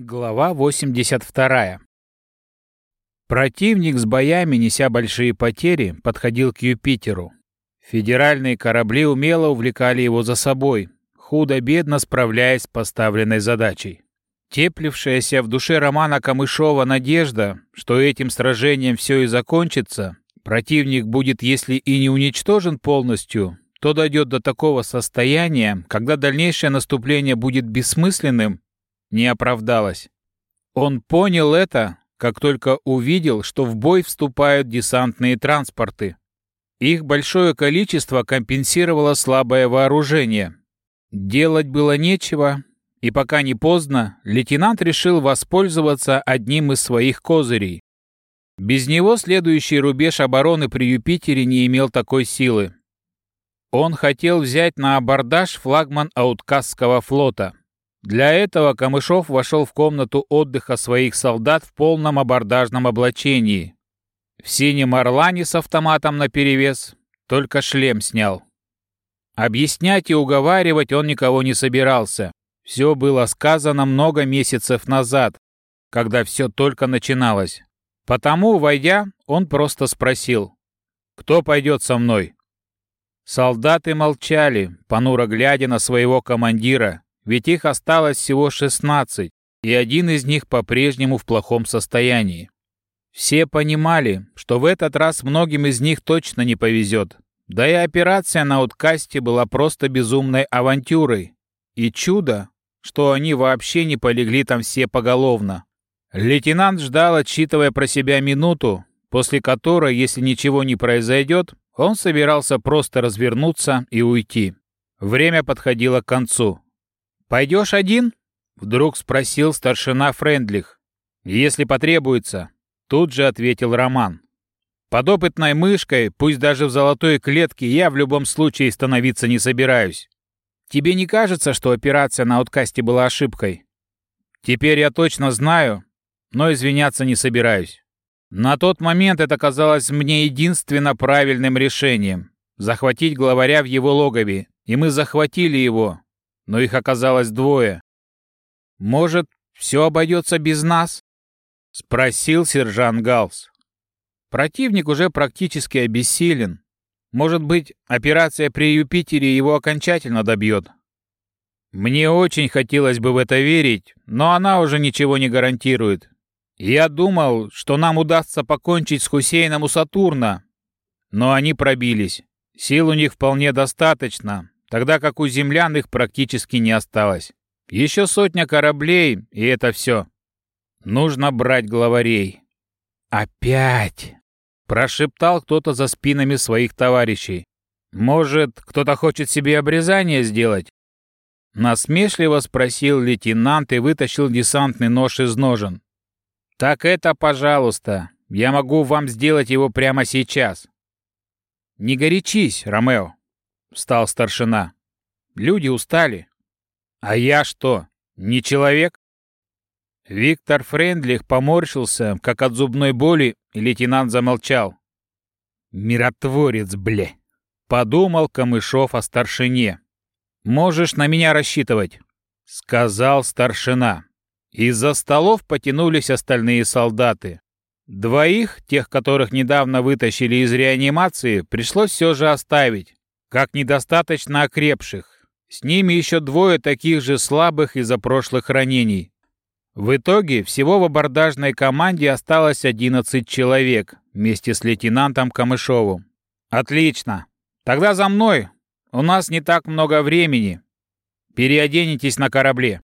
Глава 82. Противник с боями, неся большие потери, подходил к Юпитеру. Федеральные корабли умело увлекали его за собой, худо-бедно справляясь с поставленной задачей. Теплившаяся в душе Романа Камышова надежда, что этим сражением все и закончится, противник будет, если и не уничтожен полностью, то дойдет до такого состояния, когда дальнейшее наступление будет бессмысленным, не оправдалась. Он понял это, как только увидел, что в бой вступают десантные транспорты. Их большое количество компенсировало слабое вооружение. Делать было нечего, и пока не поздно, лейтенант решил воспользоваться одним из своих козырей. Без него следующий рубеж обороны при Юпитере не имел такой силы. Он хотел взять на абордаж флагман Ауткасского флота. Для этого Камышов вошел в комнату отдыха своих солдат в полном абордажном облачении. В синем орлане с автоматом наперевес, только шлем снял. Объяснять и уговаривать он никого не собирался. Все было сказано много месяцев назад, когда все только начиналось. Потому, войдя, он просто спросил, «Кто пойдет со мной?» Солдаты молчали, понуро глядя на своего командира, ведь их осталось всего 16, и один из них по-прежнему в плохом состоянии. Все понимали, что в этот раз многим из них точно не повезет. Да и операция на Уткасте была просто безумной авантюрой. И чудо, что они вообще не полегли там все поголовно. Лейтенант ждал, отсчитывая про себя минуту, после которой, если ничего не произойдет, он собирался просто развернуться и уйти. Время подходило к концу. «Пойдешь один?» — вдруг спросил старшина Френдлих. «Если потребуется», — тут же ответил Роман. «Под опытной мышкой, пусть даже в золотой клетке, я в любом случае становиться не собираюсь. Тебе не кажется, что операция на откасте была ошибкой? Теперь я точно знаю, но извиняться не собираюсь. На тот момент это казалось мне единственно правильным решением — захватить главаря в его логове, и мы захватили его, но их оказалось двое. «Может, все обойдется без нас?» — спросил сержант Галс. «Противник уже практически обессилен. Может быть, операция при Юпитере его окончательно добьет?» Мне очень хотелось бы в это верить, но она уже ничего не гарантирует. Я думал, что нам удастся покончить с Хусейном у Сатурна, но они пробились. Сил у них вполне достаточно, тогда как у землян их практически не осталось. Еще сотня кораблей, и это все. Нужно брать главарей. «Опять!» — прошептал кто-то за спинами своих товарищей. «Может, кто-то хочет себе обрезание сделать?» Насмешливо спросил лейтенант и вытащил десантный нож из ножен. «Так это, пожалуйста, я могу вам сделать его прямо сейчас». «Не горячись, Ромео», встал старшина. Люди устали. А я что, не человек? Виктор Френдлих поморщился, как от зубной боли, и лейтенант замолчал. «Миротворец, бле!» — подумал Камышов о старшине. «Можешь на меня рассчитывать», — сказал старшина. Из-за столов потянулись остальные солдаты. Двоих, тех, которых недавно вытащили из реанимации, пришлось все же оставить как недостаточно окрепших. С ними еще двое таких же слабых из-за прошлых ранений. В итоге всего в абордажной команде осталось 11 человек вместе с лейтенантом Камышовым. «Отлично. Тогда за мной. У нас не так много времени. Переоденетесь на корабле».